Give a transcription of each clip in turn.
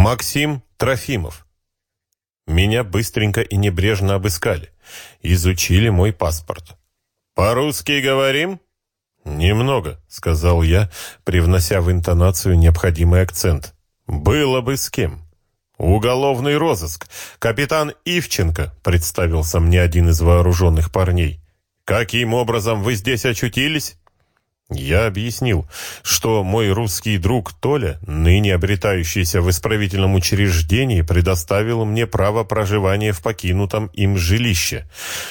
Максим Трофимов. Меня быстренько и небрежно обыскали. Изучили мой паспорт. «По-русски говорим?» «Немного», — сказал я, привнося в интонацию необходимый акцент. «Было бы с кем». «Уголовный розыск. Капитан Ивченко», — представился мне один из вооруженных парней. «Каким образом вы здесь очутились?» Я объяснил, что мой русский друг Толя, ныне обретающийся в исправительном учреждении, предоставил мне право проживания в покинутом им жилище,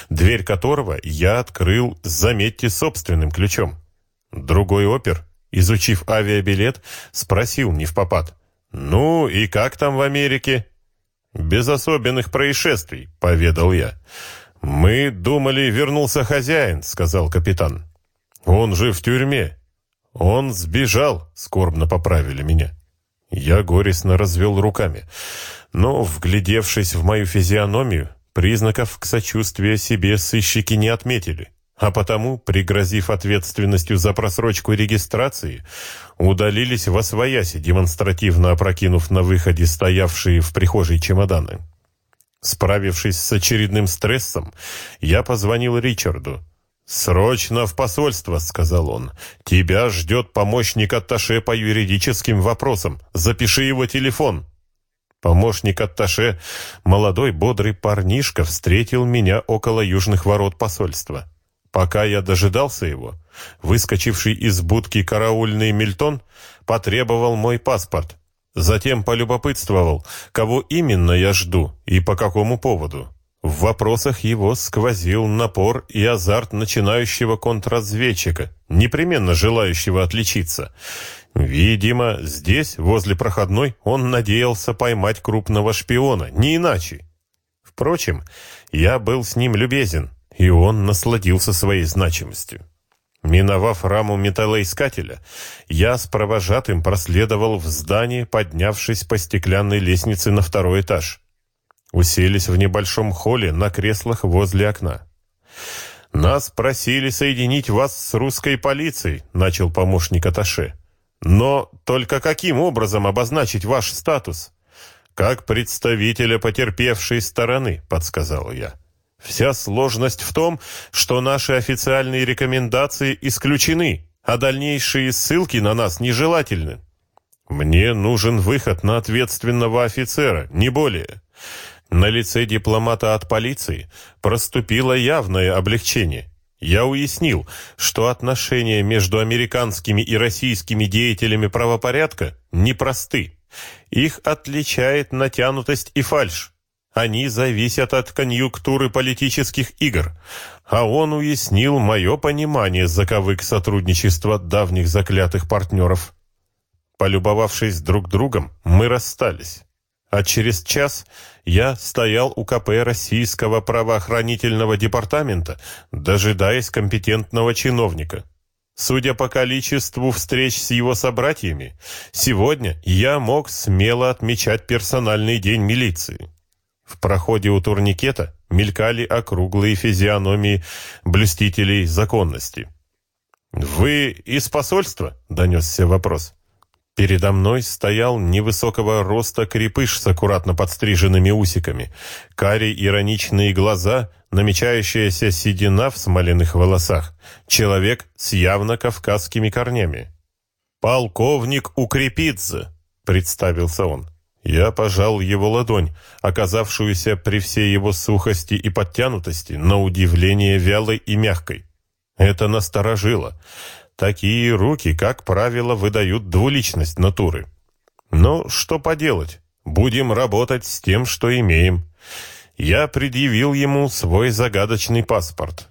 дверь которого я открыл, заметьте, собственным ключом. Другой опер, изучив авиабилет, спросил не в попад. «Ну и как там в Америке?» «Без особенных происшествий», — поведал я. «Мы думали, вернулся хозяин», — сказал капитан. Он же в тюрьме. Он сбежал, скорбно поправили меня. Я горестно развел руками, но, вглядевшись в мою физиономию, признаков к сочувствию себе сыщики не отметили, а потому, пригрозив ответственностью за просрочку регистрации, удалились во свояси, демонстративно опрокинув на выходе стоявшие в прихожей чемоданы. Справившись с очередным стрессом, я позвонил Ричарду, «Срочно в посольство», — сказал он. «Тебя ждет помощник атташе по юридическим вопросам. Запиши его телефон». Помощник атташе, молодой бодрый парнишка, встретил меня около южных ворот посольства. Пока я дожидался его, выскочивший из будки караульный Мильтон потребовал мой паспорт. Затем полюбопытствовал, кого именно я жду и по какому поводу. В вопросах его сквозил напор и азарт начинающего контрразведчика, непременно желающего отличиться. Видимо, здесь, возле проходной, он надеялся поймать крупного шпиона, не иначе. Впрочем, я был с ним любезен, и он насладился своей значимостью. Миновав раму металлоискателя, я с провожатым проследовал в здание, поднявшись по стеклянной лестнице на второй этаж. Уселись в небольшом холле на креслах возле окна. «Нас просили соединить вас с русской полицией», — начал помощник Аташе. «Но только каким образом обозначить ваш статус?» «Как представителя потерпевшей стороны», — подсказал я. «Вся сложность в том, что наши официальные рекомендации исключены, а дальнейшие ссылки на нас нежелательны». «Мне нужен выход на ответственного офицера, не более». На лице дипломата от полиции проступило явное облегчение. Я уяснил, что отношения между американскими и российскими деятелями правопорядка непросты. Их отличает натянутость и фальшь. Они зависят от конъюнктуры политических игр, а он уяснил мое понимание заковык сотрудничества давних заклятых партнеров. Полюбовавшись друг другом, мы расстались. А через час я стоял у КП Российского правоохранительного департамента, дожидаясь компетентного чиновника. Судя по количеству встреч с его собратьями, сегодня я мог смело отмечать персональный день милиции. В проходе у турникета мелькали округлые физиономии блюстителей законности. «Вы из посольства?» — донесся вопрос. Передо мной стоял невысокого роста крепыш с аккуратно подстриженными усиками, карие ироничные глаза, намечающаяся седина в смоляных волосах, человек с явно кавказскими корнями. «Полковник Укрепидзе», — представился он. Я пожал его ладонь, оказавшуюся при всей его сухости и подтянутости, на удивление вялой и мягкой. Это насторожило. Такие руки, как правило, выдают двуличность натуры. Но что поделать? Будем работать с тем, что имеем. Я предъявил ему свой загадочный паспорт.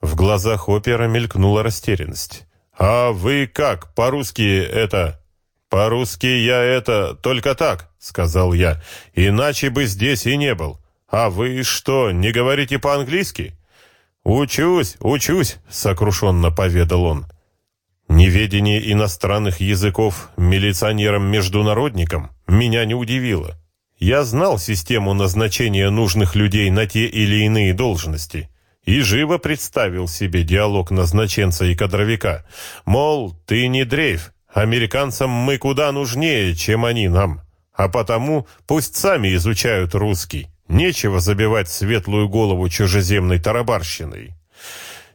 В глазах опера мелькнула растерянность. «А вы как, по-русски это...» «По-русски я это только так», — сказал я. «Иначе бы здесь и не был. А вы что, не говорите по-английски?» «Учусь, учусь», — сокрушенно поведал он. Неведение иностранных языков милиционерам-международникам меня не удивило. Я знал систему назначения нужных людей на те или иные должности и живо представил себе диалог назначенца и кадровика. Мол, ты не дрейф, американцам мы куда нужнее, чем они нам. А потому пусть сами изучают русский. Нечего забивать светлую голову чужеземной тарабарщиной.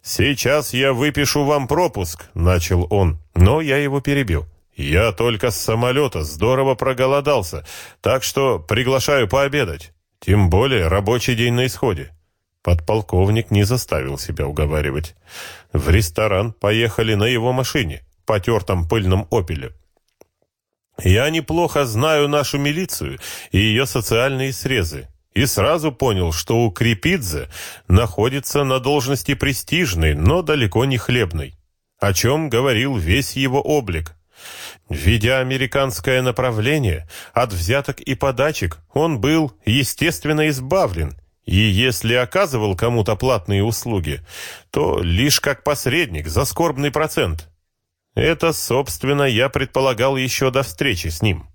«Сейчас я выпишу вам пропуск», — начал он, но я его перебил. «Я только с самолета здорово проголодался, так что приглашаю пообедать. Тем более рабочий день на исходе». Подполковник не заставил себя уговаривать. В ресторан поехали на его машине, потертом пыльном «Опеле». Я неплохо знаю нашу милицию и ее социальные срезы, и сразу понял, что у Крипидзе находится на должности престижной, но далеко не хлебной, о чем говорил весь его облик. Ведя американское направление, от взяток и подачек он был, естественно, избавлен, и если оказывал кому-то платные услуги, то лишь как посредник за скорбный процент – это, собственно, я предполагал еще до встречи с ним.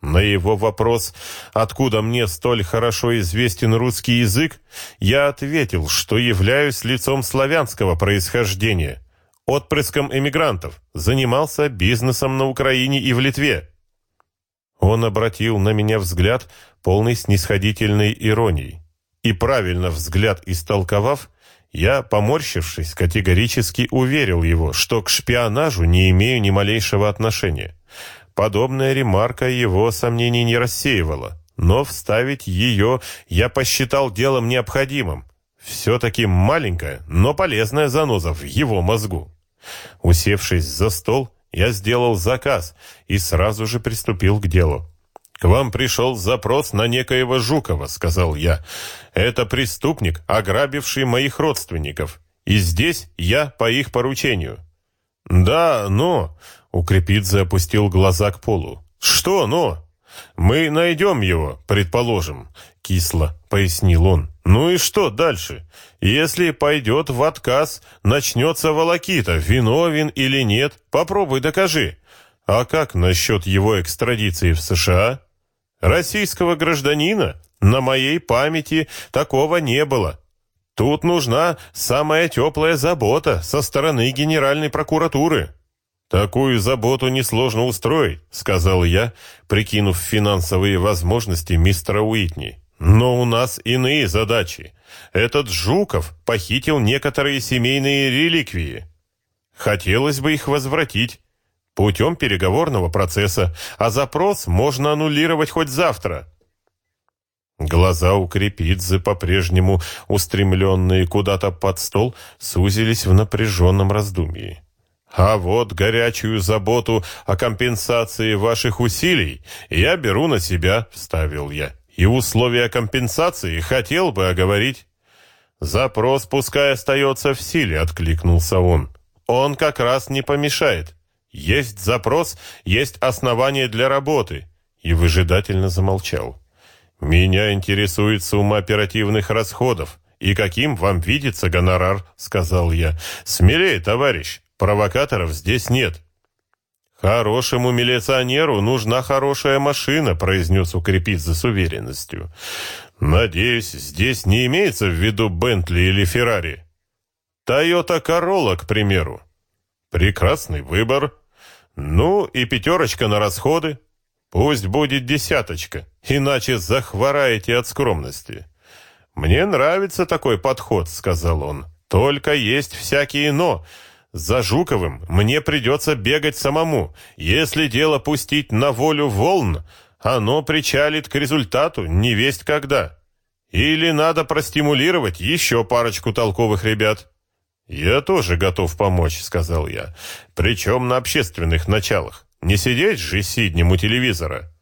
На его вопрос, откуда мне столь хорошо известен русский язык, я ответил, что являюсь лицом славянского происхождения, отпрыском эмигрантов, занимался бизнесом на Украине и в Литве. Он обратил на меня взгляд, полный снисходительной иронии. И правильно взгляд истолковав, я, поморщившись, категорически уверил его, что к шпионажу не имею ни малейшего отношения. Подобная ремарка его сомнений не рассеивала, но вставить ее я посчитал делом необходимым. Все-таки маленькая, но полезная заноза в его мозгу. Усевшись за стол, я сделал заказ и сразу же приступил к делу. «К вам пришел запрос на некоего Жукова», — сказал я. «Это преступник, ограбивший моих родственников. И здесь я по их поручению». «Да, но...» — Укрепидзе опустил глаза к полу. «Что но?» «Мы найдем его, предположим», — кисло пояснил он. «Ну и что дальше? Если пойдет в отказ, начнется волокита, виновен или нет, попробуй докажи. А как насчет его экстрадиции в США?» Российского гражданина на моей памяти такого не было. Тут нужна самая теплая забота со стороны Генеральной прокуратуры. Такую заботу несложно устроить, сказал я, прикинув финансовые возможности мистера Уитни. Но у нас иные задачи. Этот Жуков похитил некоторые семейные реликвии. Хотелось бы их возвратить путем переговорного процесса, а запрос можно аннулировать хоть завтра. Глаза у Крепидзе, по-прежнему устремленные куда-то под стол, сузились в напряженном раздумье. «А вот горячую заботу о компенсации ваших усилий я беру на себя», — вставил я. «И условия компенсации хотел бы оговорить». «Запрос пускай остается в силе», — откликнулся он. «Он как раз не помешает. Есть запрос, есть основания для работы. И выжидательно замолчал. Меня интересует сумма оперативных расходов. И каким вам видится гонорар, сказал я. Смелее, товарищ, провокаторов здесь нет. Хорошему милиционеру нужна хорошая машина, произнес Укрепидзе с уверенностью. Надеюсь, здесь не имеется в виду Бентли или Феррари. Тойота Королла, к примеру. Прекрасный выбор, ну и пятерочка на расходы. Пусть будет десяточка, иначе захвораете от скромности. Мне нравится такой подход, сказал он. Только есть всякие «но». За Жуковым мне придется бегать самому. Если дело пустить на волю волн, оно причалит к результату не весть когда. Или надо простимулировать еще парочку толковых ребят. «Я тоже готов помочь», — сказал я. «Причем на общественных началах. Не сидеть же сиднем у телевизора».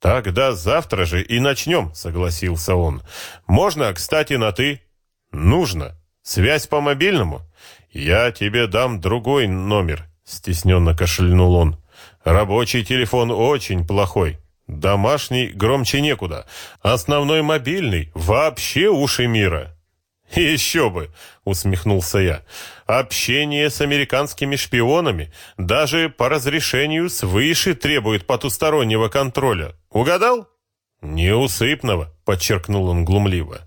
«Тогда завтра же и начнем», — согласился он. «Можно, кстати, на «ты». «Нужно. Связь по мобильному?» «Я тебе дам другой номер», — стесненно кашлянул он. «Рабочий телефон очень плохой. Домашний громче некуда. Основной мобильный вообще уши мира». «Еще бы!» — усмехнулся я. «Общение с американскими шпионами даже по разрешению свыше требует потустороннего контроля. Угадал?» «Неусыпного», — подчеркнул он глумливо.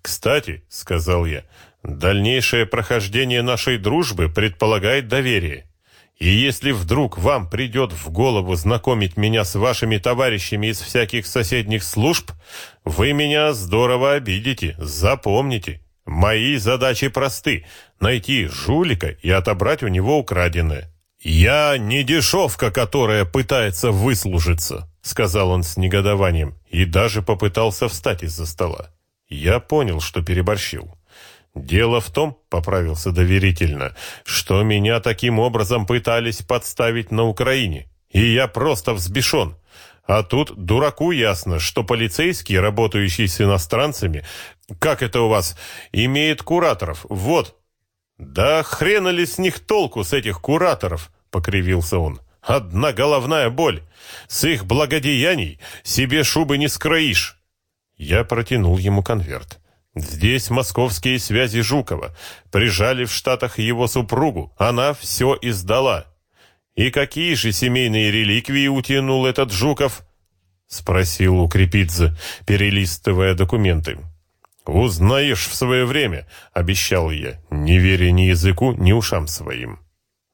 «Кстати», — сказал я, — «дальнейшее прохождение нашей дружбы предполагает доверие. И если вдруг вам придет в голову знакомить меня с вашими товарищами из всяких соседних служб, вы меня здорово обидите, запомните. Мои задачи просты — найти жулика и отобрать у него украденное. «Я не дешевка, которая пытается выслужиться», — сказал он с негодованием, и даже попытался встать из-за стола. Я понял, что переборщил. «Дело в том, — поправился доверительно, — что меня таким образом пытались подставить на Украине, и я просто взбешен. А тут дураку ясно, что полицейские, работающие с иностранцами, как это у вас, имеют кураторов, вот». «Да хрена ли с них толку, с этих кураторов?» — покривился он. «Одна головная боль. С их благодеяний себе шубы не скроишь». Я протянул ему конверт. Здесь московские связи Жукова. Прижали в Штатах его супругу. Она все издала. И какие же семейные реликвии утянул этот Жуков? Спросил у Крепидзе, перелистывая документы. «Узнаешь в свое время», — обещал я, не веря ни языку, ни ушам своим.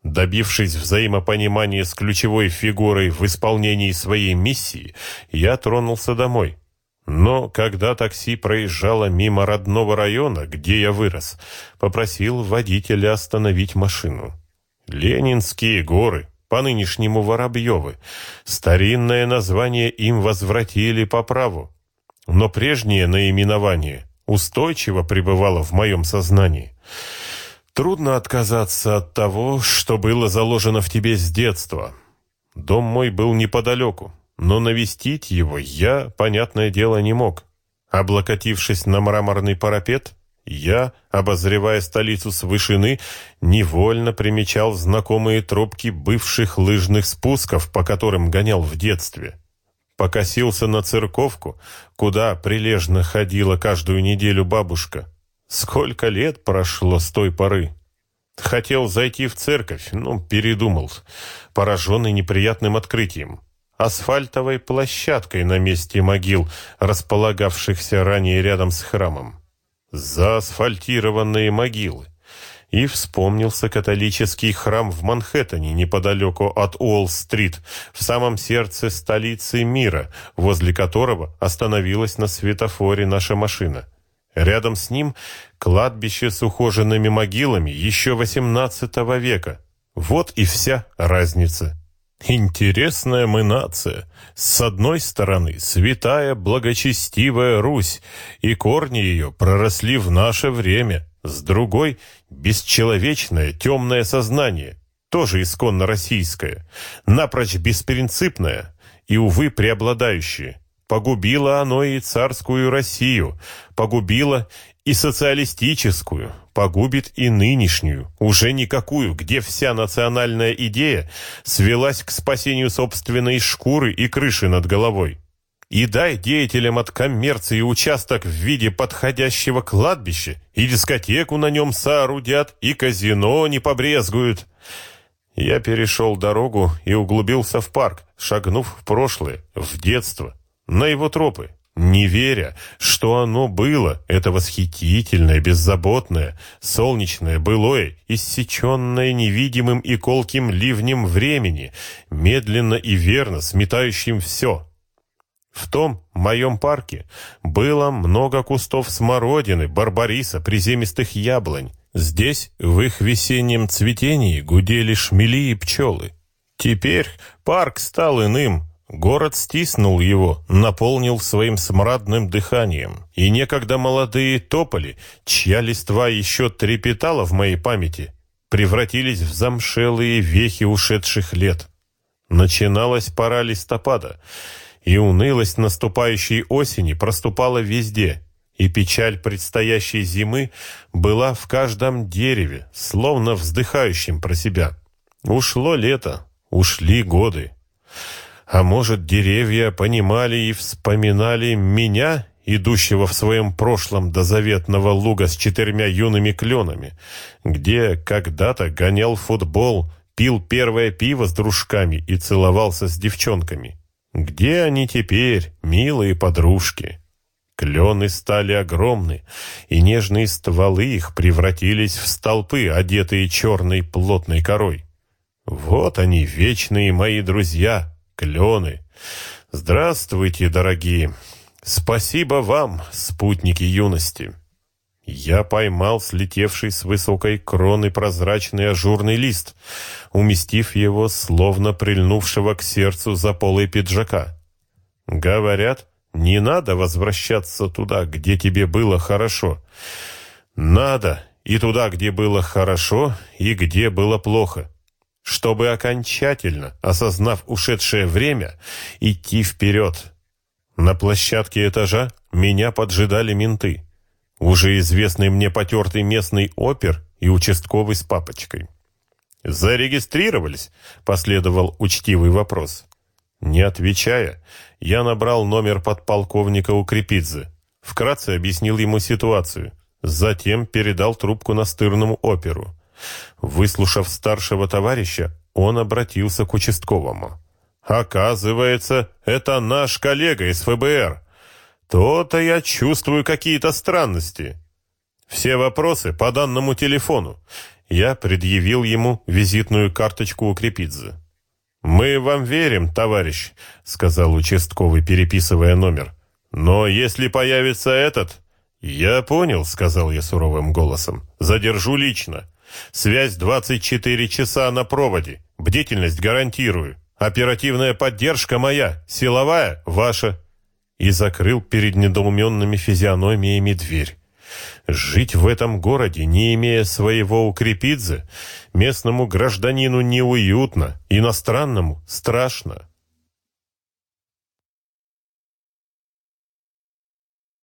Добившись взаимопонимания с ключевой фигурой в исполнении своей миссии, я тронулся домой. Но когда такси проезжало мимо родного района, где я вырос, попросил водителя остановить машину. Ленинские горы, по нынешнему Воробьевы. Старинное название им возвратили по праву. Но прежнее наименование устойчиво пребывало в моем сознании. Трудно отказаться от того, что было заложено в тебе с детства. Дом мой был неподалеку но навестить его я, понятное дело, не мог. Облокотившись на мраморный парапет, я, обозревая столицу с вышины, невольно примечал знакомые тропки бывших лыжных спусков, по которым гонял в детстве. Покосился на церковку, куда прилежно ходила каждую неделю бабушка. Сколько лет прошло с той поры? Хотел зайти в церковь, но передумал, пораженный неприятным открытием асфальтовой площадкой на месте могил, располагавшихся ранее рядом с храмом. Заасфальтированные могилы. И вспомнился католический храм в Манхэттене, неподалеку от Уолл-стрит, в самом сердце столицы мира, возле которого остановилась на светофоре наша машина. Рядом с ним кладбище с ухоженными могилами еще XVIII века. Вот и вся разница. Интересная мы нация. С одной стороны, святая, благочестивая Русь, и корни ее проросли в наше время. С другой, бесчеловечное, темное сознание, тоже исконно российское, напрочь беспринципное и, увы, преобладающее. Погубило оно и царскую Россию, погубило и социалистическую, погубит и нынешнюю, уже никакую, где вся национальная идея свелась к спасению собственной шкуры и крыши над головой. И дай деятелям от коммерции участок в виде подходящего кладбища, и дискотеку на нем соорудят, и казино не побрезгуют. Я перешел дорогу и углубился в парк, шагнув в прошлое, в детство, на его тропы, не веря, что оно было, это восхитительное, беззаботное, солнечное, былое, иссеченное невидимым и колким ливнем времени, медленно и верно сметающим все. В том моем парке было много кустов смородины, барбариса, приземистых яблонь. Здесь в их весеннем цветении гудели шмели и пчелы. Теперь парк стал иным, Город стиснул его, наполнил своим смрадным дыханием, и некогда молодые тополи, чья листва еще трепетала в моей памяти, превратились в замшелые вехи ушедших лет. Начиналась пора листопада, и унылость наступающей осени проступала везде, и печаль предстоящей зимы была в каждом дереве, словно вздыхающим про себя. Ушло лето, ушли годы. А может, деревья понимали и вспоминали меня, идущего в своем прошлом до заветного луга с четырьмя юными кленами, где когда-то гонял футбол, пил первое пиво с дружками и целовался с девчонками. Где они теперь, милые подружки? Клены стали огромны, и нежные стволы их превратились в столпы, одетые черной плотной корой. Вот они, вечные мои друзья, клены. Здравствуйте, дорогие. Спасибо вам, спутники юности. Я поймал слетевший с высокой кроны прозрачный ажурный лист, уместив его, словно прильнувшего к сердцу за полой пиджака. Говорят, не надо возвращаться туда, где тебе было хорошо. Надо и туда, где было хорошо, и где было плохо, чтобы окончательно, осознав ушедшее время, идти вперед. На площадке этажа меня поджидали менты. Уже известный мне потертый местный опер и участковый с папочкой. «Зарегистрировались?» — последовал учтивый вопрос. Не отвечая, я набрал номер подполковника Укрепидзе. Вкратце объяснил ему ситуацию. Затем передал трубку настырному оперу. Выслушав старшего товарища, он обратился к участковому. «Оказывается, это наш коллега из ФБР. То-то я чувствую какие-то странности. Все вопросы по данному телефону. Я предъявил ему визитную карточку Укрепидзе. «Мы вам верим, товарищ», — сказал участковый, переписывая номер. «Но если появится этот...» «Я понял», — сказал я суровым голосом. «Задержу лично. Связь 24 часа на проводе. Бдительность гарантирую. Оперативная поддержка моя, силовая ваша и закрыл перед недоуменными физиономиями дверь. Жить в этом городе, не имея своего укрепидзе, местному гражданину неуютно, иностранному страшно.